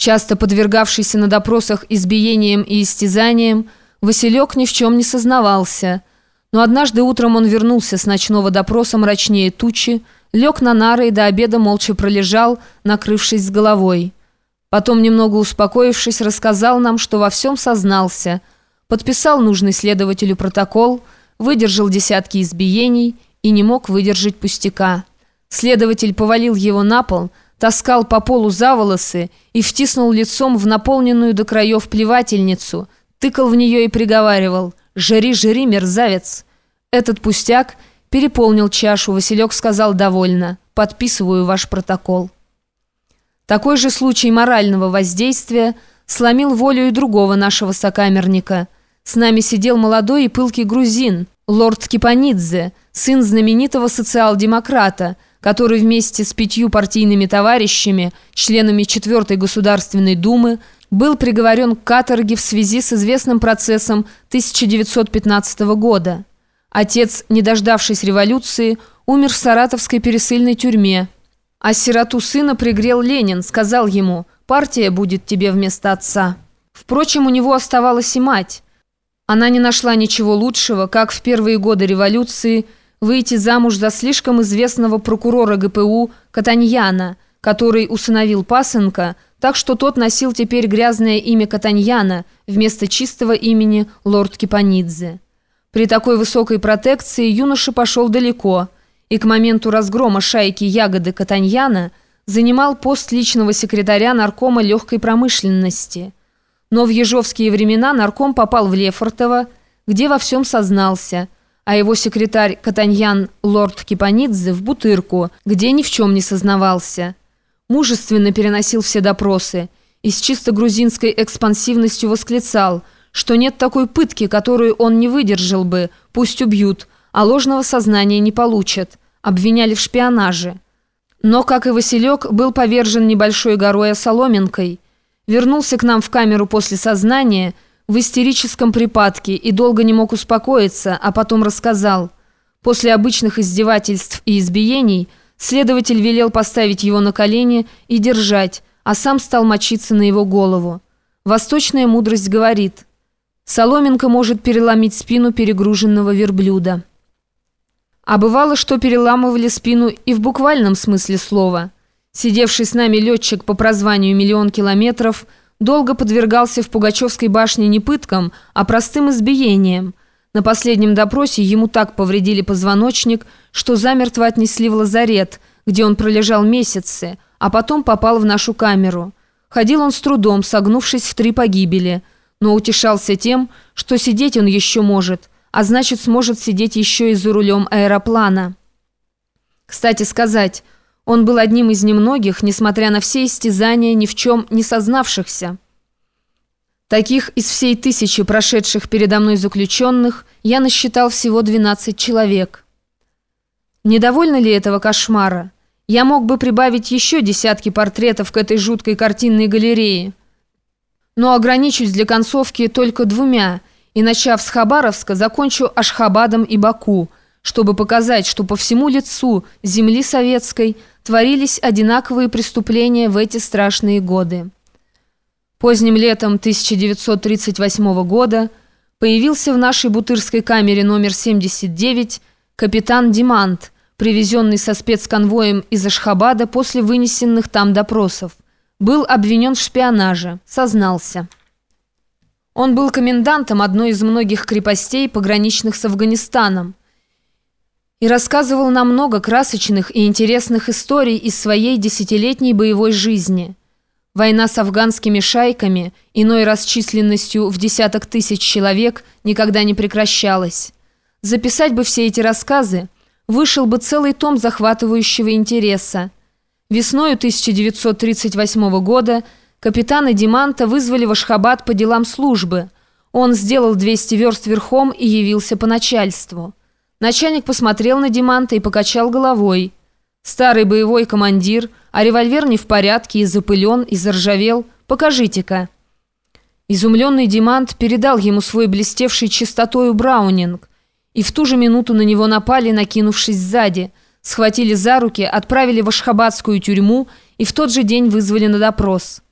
Часто подвергавшийся на допросах избиениям и истязаниям, Василек ни в чем не сознавался. Но однажды утром он вернулся с ночного допроса мрачнее тучи, лег на нары и до обеда молча пролежал, накрывшись с головой. Потом, немного успокоившись, рассказал нам, что во всем сознался, подписал нужный следователю протокол, выдержал десятки избиений и не мог выдержать пустяка. Следователь повалил его на пол, таскал по полу за волосы и втиснул лицом в наполненную до краев плевательницу, тыкал в нее и приговаривал «Жри, жри, мерзавец!». Этот пустяк переполнил чашу, Василек сказал довольно «Подписываю ваш протокол». Такой же случай морального воздействия сломил волю и другого нашего сокамерника. С нами сидел молодой и пылкий грузин, лорд Кипанидзе, сын знаменитого социал-демократа, который вместе с пятью партийными товарищами, членами Четвертой Государственной Думы, был приговорен к каторге в связи с известным процессом 1915 года. Отец, не дождавшись революции, умер в саратовской пересыльной тюрьме. А сироту сына пригрел Ленин, сказал ему «Партия будет тебе вместо отца». Впрочем, у него оставалась и мать. Она не нашла ничего лучшего, как в первые годы революции выйти замуж за слишком известного прокурора ГПУ Катаньяна, который усыновил пасынка, так что тот носил теперь грязное имя Катаньяна вместо чистого имени лорд Кипанидзе. При такой высокой протекции юноша пошел далеко – и к моменту разгрома шайки Ягоды Катаньяна занимал пост личного секретаря наркома легкой промышленности. Но в ежовские времена нарком попал в Лефортово, где во всем сознался, а его секретарь Катаньян лорд Кипанидзе в Бутырку, где ни в чем не сознавался. Мужественно переносил все допросы и с чисто грузинской экспансивностью восклицал, что нет такой пытки, которую он не выдержал бы, пусть убьют, а ложного сознания не получат обвиняли в шпионаже. Но, как и Василек, был повержен небольшой горой Соломенкой. Вернулся к нам в камеру после сознания в истерическом припадке и долго не мог успокоиться, а потом рассказал. После обычных издевательств и избиений следователь велел поставить его на колени и держать, а сам стал мочиться на его голову. Восточная мудрость говорит, соломинка может переломить спину перегруженного верблюда. А бывало, что переламывали спину и в буквальном смысле слова. Сидевший с нами летчик по прозванию «Миллион километров» долго подвергался в Пугачевской башне не пыткам, а простым избиениям. На последнем допросе ему так повредили позвоночник, что замертво отнесли в лазарет, где он пролежал месяцы, а потом попал в нашу камеру. Ходил он с трудом, согнувшись в три погибели, но утешался тем, что сидеть он еще может – а значит сможет сидеть еще и за рулем аэроплана. Кстати сказать, он был одним из немногих, несмотря на все истязания, ни в чем не сознавшихся. Таких из всей тысячи прошедших передо мной заключенных я насчитал всего 12 человек. Недовольны ли этого кошмара? Я мог бы прибавить еще десятки портретов к этой жуткой картинной галерее. Но ограничусь для концовки только двумя – и, начав с Хабаровска, закончу Ашхабадом и Баку, чтобы показать, что по всему лицу земли советской творились одинаковые преступления в эти страшные годы. Поздним летом 1938 года появился в нашей бутырской камере номер 79 капитан Димант, привезенный со спецконвоем из Ашхабада после вынесенных там допросов. Был обвинен в шпионаже, сознался. Он был комендантом одной из многих крепостей, пограничных с Афганистаном, и рассказывал нам много красочных и интересных историй из своей десятилетней боевой жизни. Война с афганскими шайками, иной раз численностью в десяток тысяч человек, никогда не прекращалась. Записать бы все эти рассказы, вышел бы целый том захватывающего интереса. Весною 1938 года – Капитана Диманта вызвали в Ашхабад по делам службы. Он сделал 200 верст верхом и явился по начальству. Начальник посмотрел на Диманта и покачал головой. «Старый боевой командир, а револьвер не в порядке и запылен, и заржавел. Покажите-ка». Изумленный Димант передал ему свой блестевший чистотою браунинг. И в ту же минуту на него напали, накинувшись сзади. Схватили за руки, отправили в Ашхабадскую тюрьму и в тот же день вызвали на допрос.